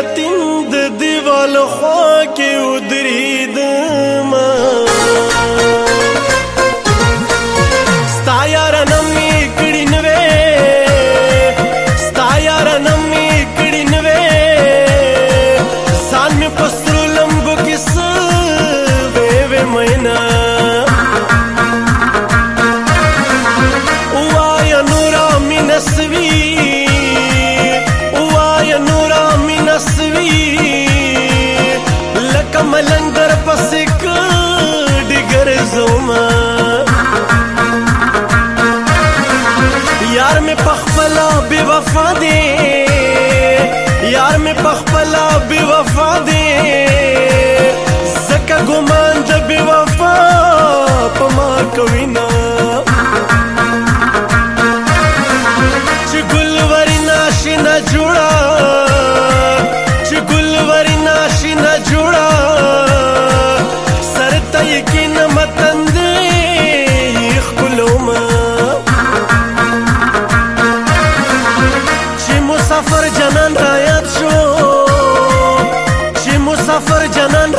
یتیم د دیوال خوا کې یار می پخپلا بی وفا دی یار می پخپلا بی وفا دی زکه ګمان د بی وفا پما کوي نه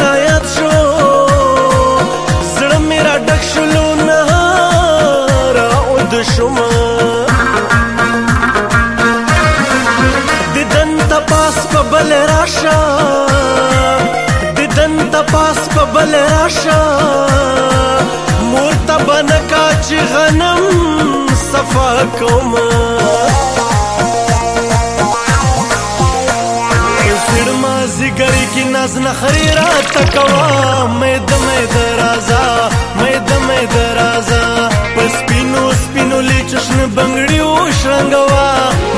هدایت شو زړه مې را ډک شلو نه را اود شوم ددن تپاس په بل راشه ددن تپاس په بل راشه مور ته بنکا چې غنم صفا کومه نخري را تکوا مې د مې درازا مې د مې درازا پس پینو سپینو لچشن بنگړي او شرنګوا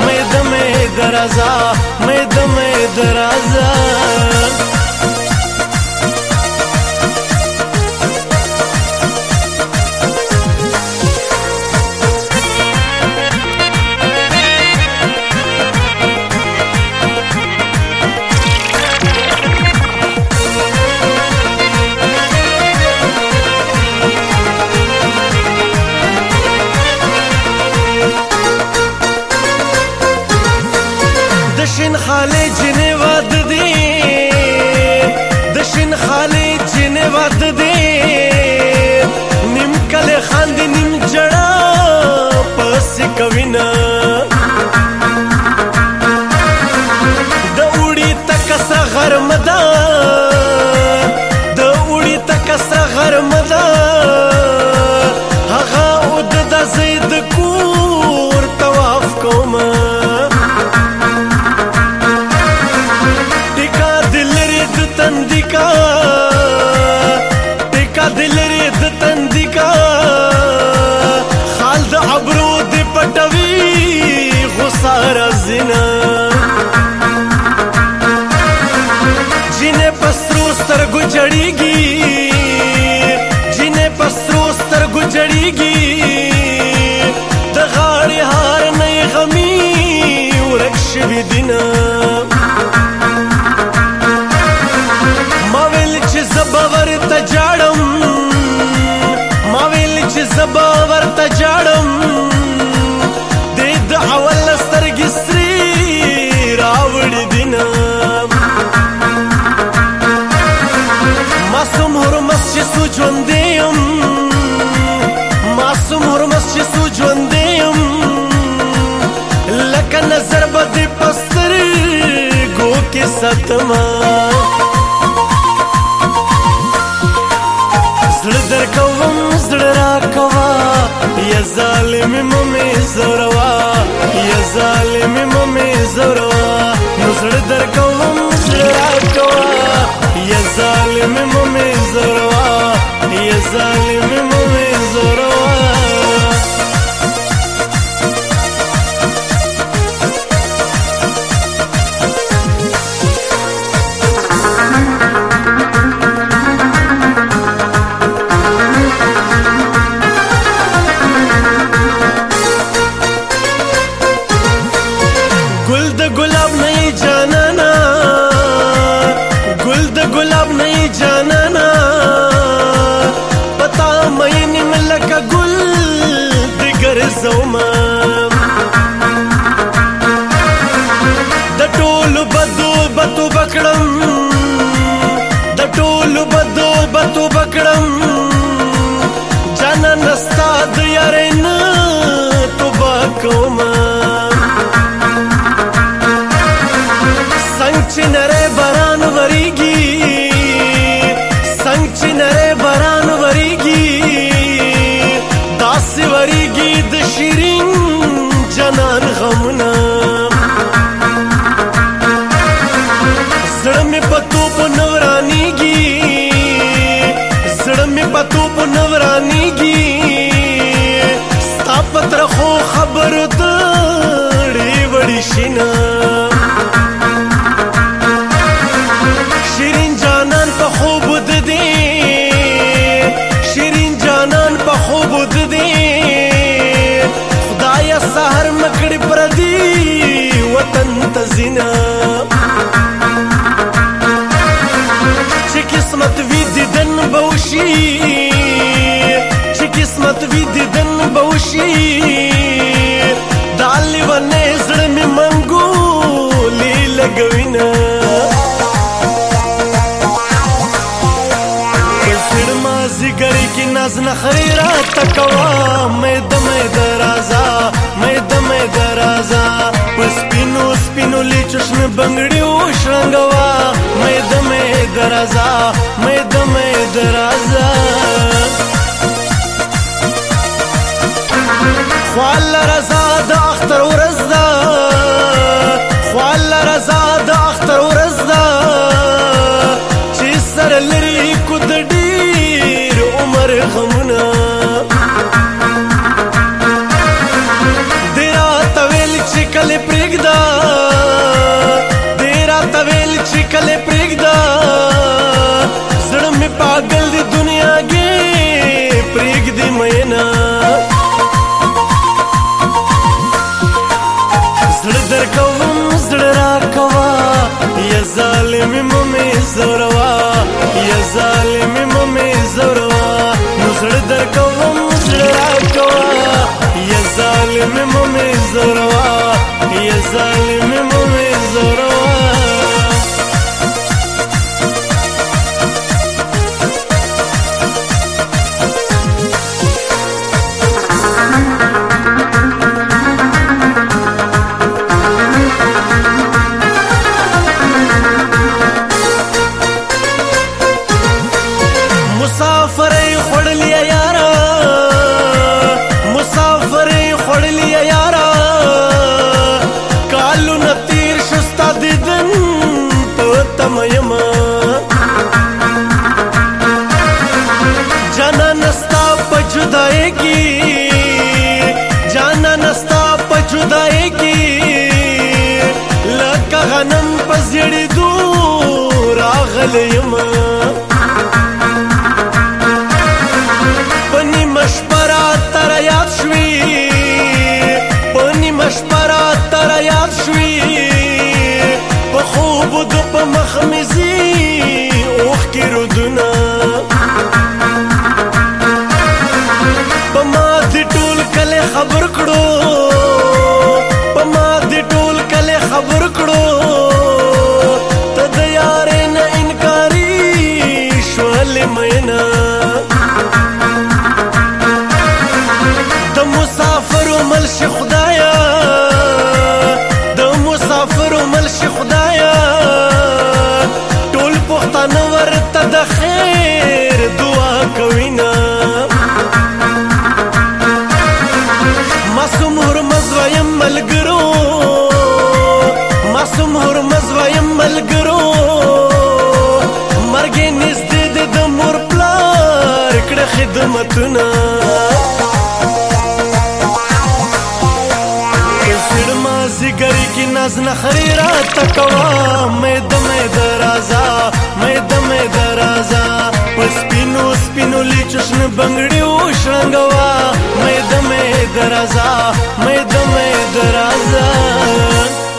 مې د مې درازا مې د مې درازا جړیږي جنې پسترو سترګو جړیږي د غاړې هار نه غمي ورک شوي دینا ما ویل چې زبور ته جاړم ما ویل چې زبور ته جاړم مې پتو په نورانیږي زړه مې پتو په نورانیږي نخري را تکوا مې د مې درازا مې د مې درازا پس پینو سپینو لچشم بنگړي او شرنګوا مې د مې درازا مې د مې درازا خپل رضا د اختر ور memo mi zrva علي يمه پړ ما زګر کې ناز نه خیرا تکوا مې دمې درازا مې دمې درازا پس پینو سپینو لچشن بنگړي او شنګوا مې دمې درازا مې دمې درازا